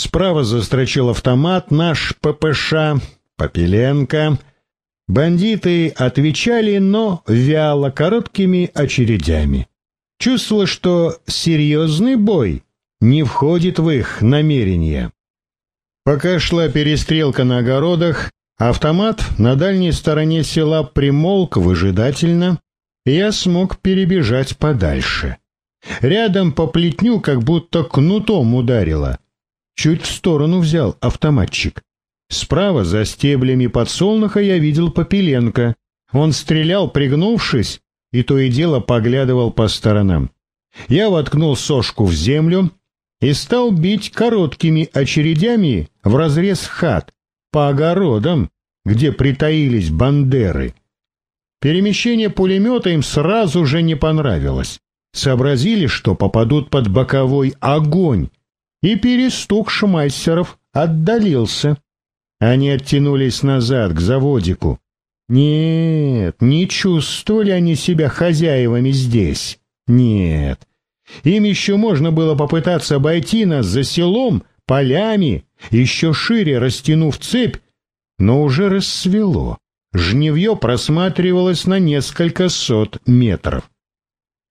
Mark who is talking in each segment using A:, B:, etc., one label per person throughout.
A: Справа застрочил автомат наш ППШ, Попеленко. Бандиты отвечали, но вяло, короткими очередями. Чувствовало, что серьезный бой не входит в их намерения. Пока шла перестрелка на огородах, автомат на дальней стороне села примолк выжидательно, и я смог перебежать подальше. Рядом по плетню как будто кнутом ударило. Чуть в сторону взял автоматчик. Справа за стеблями подсолнуха я видел Попеленко. Он стрелял, пригнувшись, и то и дело поглядывал по сторонам. Я воткнул сошку в землю и стал бить короткими очередями в разрез хат, по огородам, где притаились бандеры. Перемещение пулемета им сразу же не понравилось. Сообразили, что попадут под боковой огонь, и перестук шмайсеров отдалился. Они оттянулись назад к заводику. Нет, не чувствовали они себя хозяевами здесь. Нет, им еще можно было попытаться обойти нас за селом, полями, еще шире растянув цепь, но уже рассвело. Жневье просматривалось на несколько сот метров.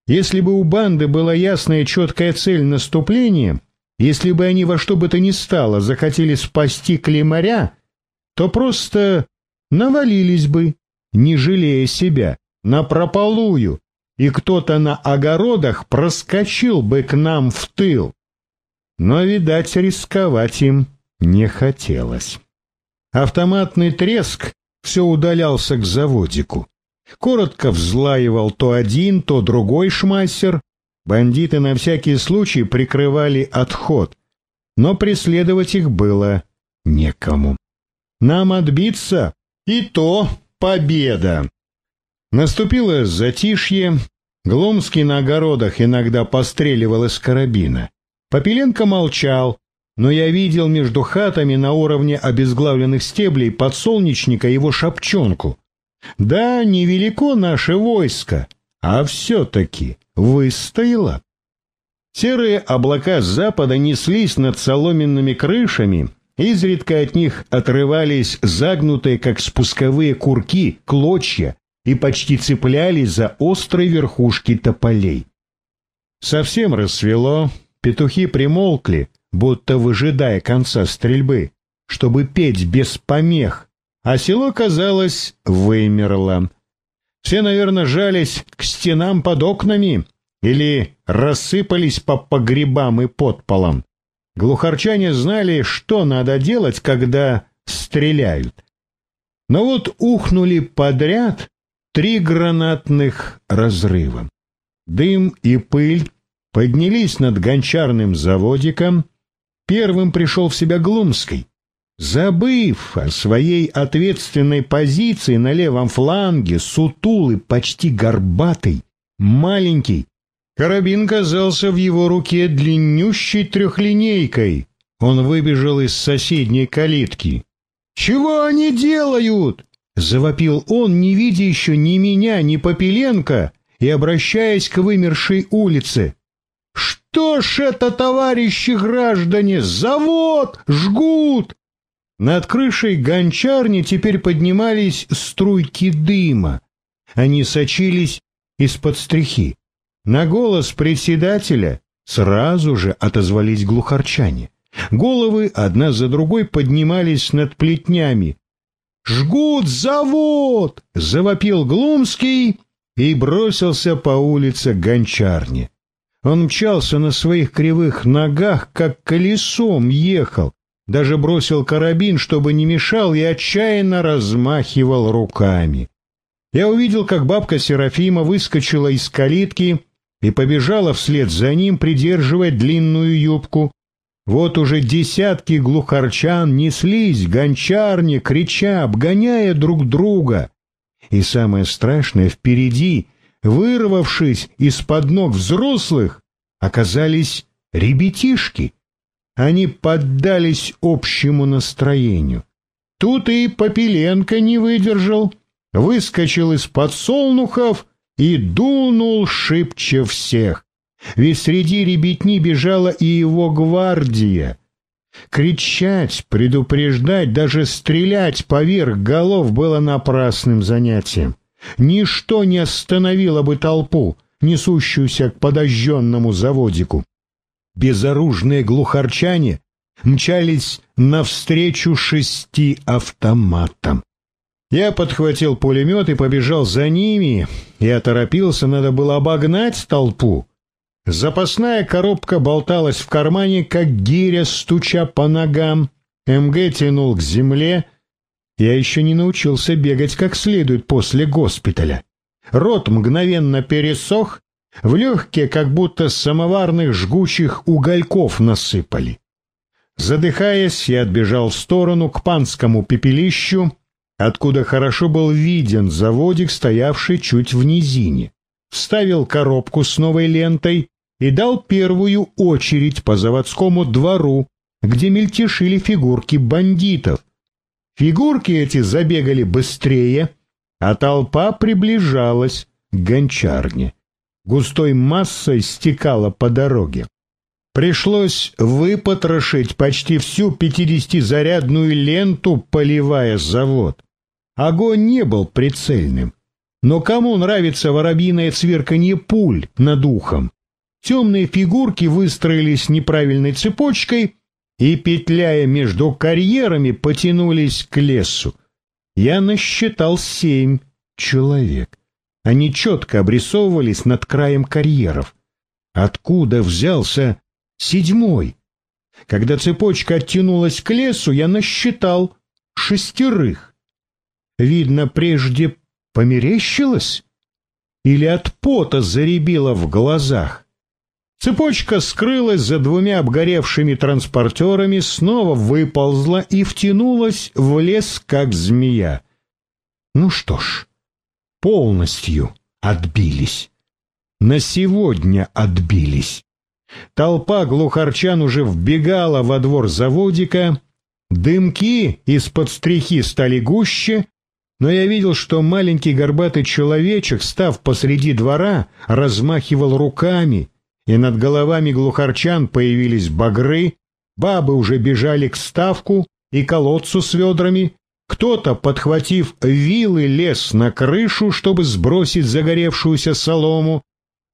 A: Если бы у банды была ясная и четкая цель наступления, если бы они во что бы то ни стало захотели спасти климаря, то просто навалились бы, не жалея себя, на прополую, и кто-то на огородах проскочил бы к нам в тыл. Но, видать, рисковать им не хотелось. Автоматный треск все удалялся к заводику. Коротко взлаивал то один, то другой шмассер. Бандиты на всякий случай прикрывали отход, но преследовать их было некому. Нам отбиться, и то победа. Наступило затишье, Гломский на огородах иногда постреливал из карабина. Попеленко молчал, но я видел между хатами на уровне обезглавленных стеблей подсолнечника его шапчонку. Да, невелико наше войско, а все-таки выстояло. Серые облака с запада неслись над соломенными крышами, изредка от них отрывались загнутые, как спусковые курки, клочья, и почти цеплялись за острые верхушки тополей. Совсем рассвело, петухи примолкли, будто выжидая конца стрельбы, чтобы петь без помех, а село, казалось, вымерло. Все, наверное, жались к стенам под окнами или рассыпались по погребам и подполам. Глухарчане знали, что надо делать, когда стреляют. Но вот ухнули подряд три гранатных разрыва. Дым и пыль поднялись над гончарным заводиком. Первым пришел в себя Глумский. Забыв о своей ответственной позиции на левом фланге, сутулый, почти горбатый, маленький, карабин казался в его руке длиннющей трехлинейкой. Он выбежал из соседней калитки. «Чего они делают?» Завопил он, не видя еще ни меня, ни Попеленко, и обращаясь к вымершей улице. «Что ж это, товарищи граждане, завод жгут!» Над крышей гончарни теперь поднимались струйки дыма. Они сочились из-под стрихи. На голос председателя сразу же отозвались глухарчане. Головы одна за другой поднимались над плетнями, Жгут завод!» — завопил Глумский и бросился по улице к гончарне. Он мчался на своих кривых ногах, как колесом ехал, даже бросил карабин, чтобы не мешал, и отчаянно размахивал руками. Я увидел, как бабка Серафима выскочила из калитки и побежала вслед за ним, придерживая длинную юбку. Вот уже десятки глухарчан неслись гончарни, крича, обгоняя друг друга. И самое страшное, впереди, вырвавшись из-под ног взрослых, оказались ребятишки. Они поддались общему настроению. Тут и Попеленко не выдержал, выскочил из подсолнухов и дунул шибче всех ведь среди ребятни бежала и его гвардия. Кричать, предупреждать, даже стрелять поверх голов было напрасным занятием. Ничто не остановило бы толпу, несущуюся к подожженному заводику. Безоружные глухарчане мчались навстречу шести автоматам. Я подхватил пулемет и побежал за ними. Я торопился, надо было обогнать толпу. Запасная коробка болталась в кармане, как гиря, стуча по ногам. МГ тянул к земле. Я еще не научился бегать как следует после госпиталя. Рот мгновенно пересох, в легкие как будто самоварных жгучих угольков насыпали. Задыхаясь, я отбежал в сторону к панскому пепелищу, откуда хорошо был виден заводик, стоявший чуть в низине. Вставил коробку с новой лентой и дал первую очередь по заводскому двору, где мельтешили фигурки бандитов. Фигурки эти забегали быстрее, а толпа приближалась к гончарне. Густой массой стекала по дороге. Пришлось выпотрошить почти всю пятидесятизарядную ленту, поливая завод. Огонь не был прицельным. Но кому нравится воробьиное цверканье пуль над ухом? Темные фигурки выстроились неправильной цепочкой и, петляя между карьерами, потянулись к лесу. Я насчитал семь человек. Они четко обрисовывались над краем карьеров. Откуда взялся седьмой? Когда цепочка оттянулась к лесу, я насчитал шестерых. Видно, прежде померещилось? Или от пота заребило в глазах? Цепочка скрылась за двумя обгоревшими транспортерами, снова выползла и втянулась в лес, как змея. Ну что ж, полностью отбились. На сегодня отбились. Толпа глухарчан уже вбегала во двор заводика, дымки из-под стрихи стали гуще, но я видел, что маленький горбатый человечек, став посреди двора, размахивал руками — и над головами глухарчан появились багры, бабы уже бежали к ставку и колодцу с ведрами, кто-то, подхватив вилы, лез на крышу, чтобы сбросить загоревшуюся солому,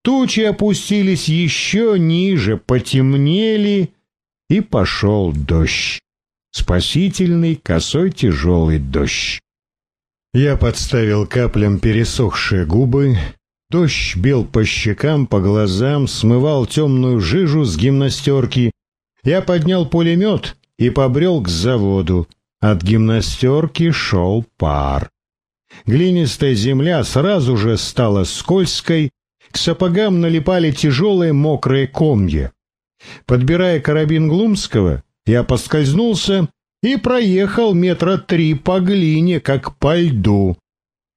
A: тучи опустились еще ниже, потемнели, и пошел дождь. Спасительный, косой, тяжелый дождь. Я подставил каплям пересохшие губы, Дождь бил по щекам, по глазам, смывал темную жижу с гимнастерки. Я поднял пулемет и побрел к заводу. От гимнастерки шел пар. Глинистая земля сразу же стала скользкой, к сапогам налипали тяжелые мокрые комья. Подбирая карабин Глумского, я поскользнулся и проехал метра три по глине, как по льду,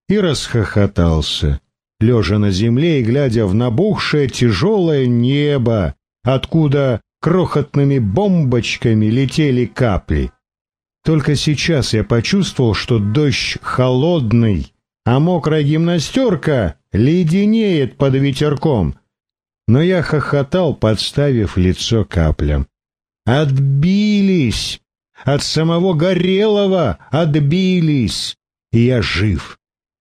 A: и расхохотался лежа на земле и глядя в набухшее тяжелое небо, откуда крохотными бомбочками летели капли. Только сейчас я почувствовал, что дождь холодный, а мокрая гимнастерка леденеет под ветерком. Но я хохотал, подставив лицо каплям. Отбились! От самого Горелого отбились! И я жив!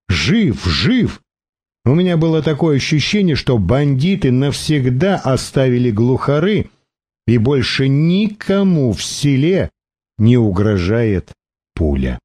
A: Жив, жив! У меня было такое ощущение, что бандиты навсегда оставили глухары, и больше никому в селе не угрожает пуля.